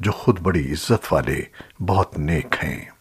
جو خود بڑی عزت والے بہت نیک ہیں۔